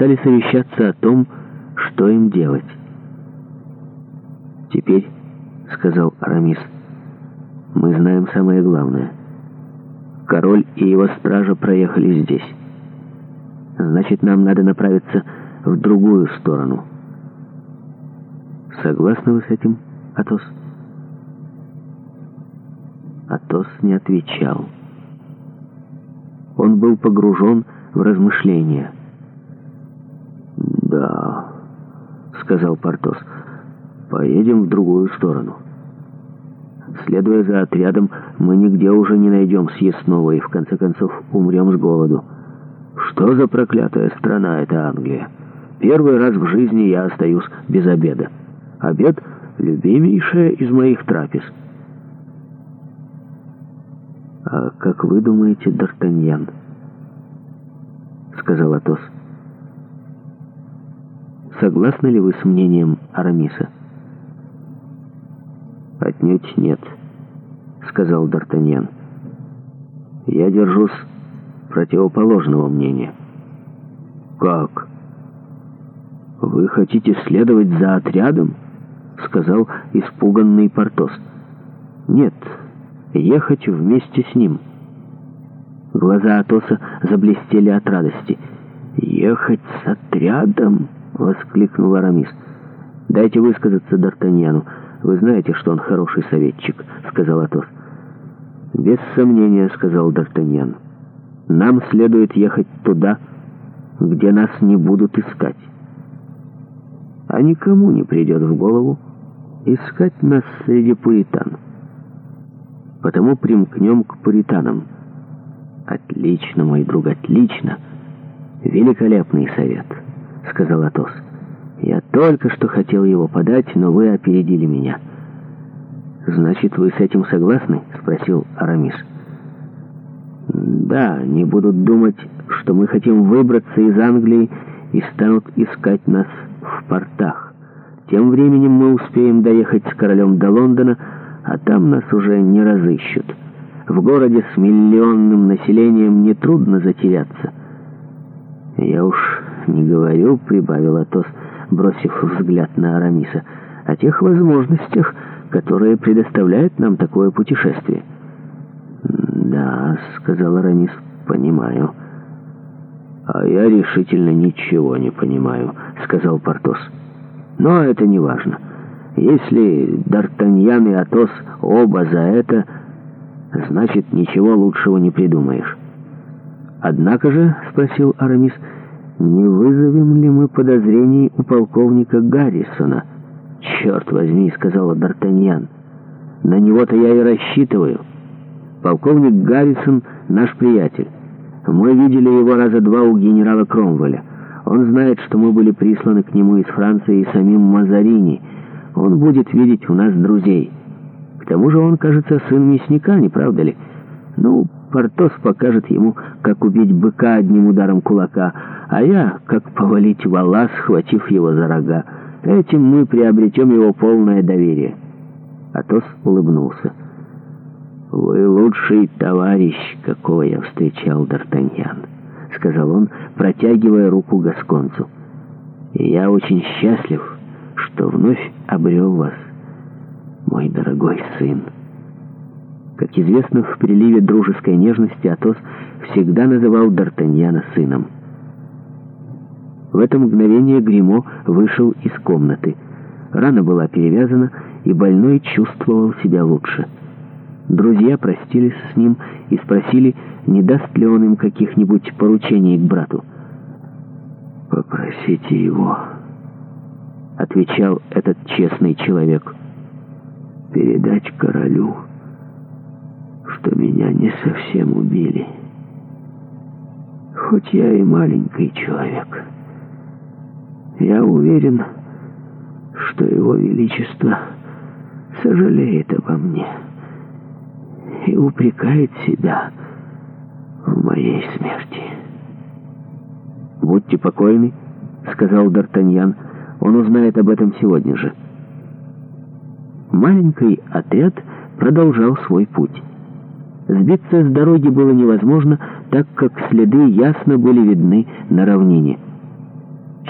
стали совещаться о том, что им делать. «Теперь», — сказал Арамис, — «мы знаем самое главное. Король и его стража проехали здесь. Значит, нам надо направиться в другую сторону». «Согласны вы с этим, Атос?» Атос не отвечал. Он был погружен в размышления — «Да», — сказал Портос, — «поедем в другую сторону». Следуя за отрядом, мы нигде уже не найдем съестного и, в конце концов, умрем с голоду. Что за проклятая страна эта Англия? Первый раз в жизни я остаюсь без обеда. Обед — любимейшая из моих трапез. «А как вы думаете, Д'Артаньян?» — сказал Атос. — Согласны ли вы с мнением Арамиса? Отнюдь нет, сказал Д'Артаньян. Я держусь противоположного мнения. Как? Вы хотите следовать за отрядом? Сказал испуганный Портос. Нет, я хочу вместе с ним. Глаза Атоса заблестели от радости. «Ехать с отрядом?» воскликнул Арамис. «Дайте высказаться Д'Артаньяну. Вы знаете, что он хороший советчик», — сказал Атос. «Без сомнения», — сказал Д'Артаньян. «Нам следует ехать туда, где нас не будут искать. А никому не придет в голову искать нас среди пуритан. Потому примкнем к пуританам». «Отлично, мой друг, отлично! Великолепный совет!» — сказал Атос. «Я только что хотел его подать, но вы опередили меня». «Значит, вы с этим согласны?» — спросил Арамис. «Да, не будут думать, что мы хотим выбраться из Англии и станут искать нас в портах. Тем временем мы успеем доехать с королем до Лондона, а там нас уже не разыщут. В городе с миллионным населением нетрудно затеряться». «Я уж не говорил», — прибавил Атос, бросив взгляд на Арамиса, — «о тех возможностях, которые предоставляют нам такое путешествие». «Да», — сказал Арамис, — «понимаю». «А я решительно ничего не понимаю», — сказал Портос. «Но это не важно. Если Д'Артаньян и Атос оба за это, значит, ничего лучшего не придумаешь». «Однако же», — спросил Арамис, — не вызовем ли мы подозрений у полковника Гаррисона? Черт возьми, сказала Д'Артаньян. На него-то я и рассчитываю. Полковник Гаррисон наш приятель. Мы видели его раза два у генерала Кромвеля. Он знает, что мы были присланы к нему из Франции и самим Мазарини. Он будет видеть у нас друзей. К тому же он, кажется, сын мясника, не правда ли? Ну, Портос покажет ему, как убить быка одним ударом кулака, а я, как повалить валас, схватив его за рога. Этим мы приобретем его полное доверие». Атос улыбнулся. «Вы лучший товарищ, какого я встречал, Д'Артаньян», — сказал он, протягивая руку Гасконцу. Я очень счастлив, что вновь обрел вас, мой дорогой сын». Как известно, в приливе дружеской нежности Атос всегда называл Д'Артаньяна сыном. В это мгновение Гримо вышел из комнаты. Рана была перевязана, и больной чувствовал себя лучше. Друзья простились с ним и спросили, не даст ли он им каких-нибудь поручений к брату. «Попросите его», — отвечал этот честный человек. «Передать королю, что меня не совсем убили. Хоть я и маленький человек». Я уверен, что Его Величество сожалеет обо мне и упрекает себя в моей смерти. «Будьте покойны», — сказал Д'Артаньян, — «он узнает об этом сегодня же». Маленький отряд продолжал свой путь. Сбиться с дороги было невозможно, так как следы ясно были видны на равнине.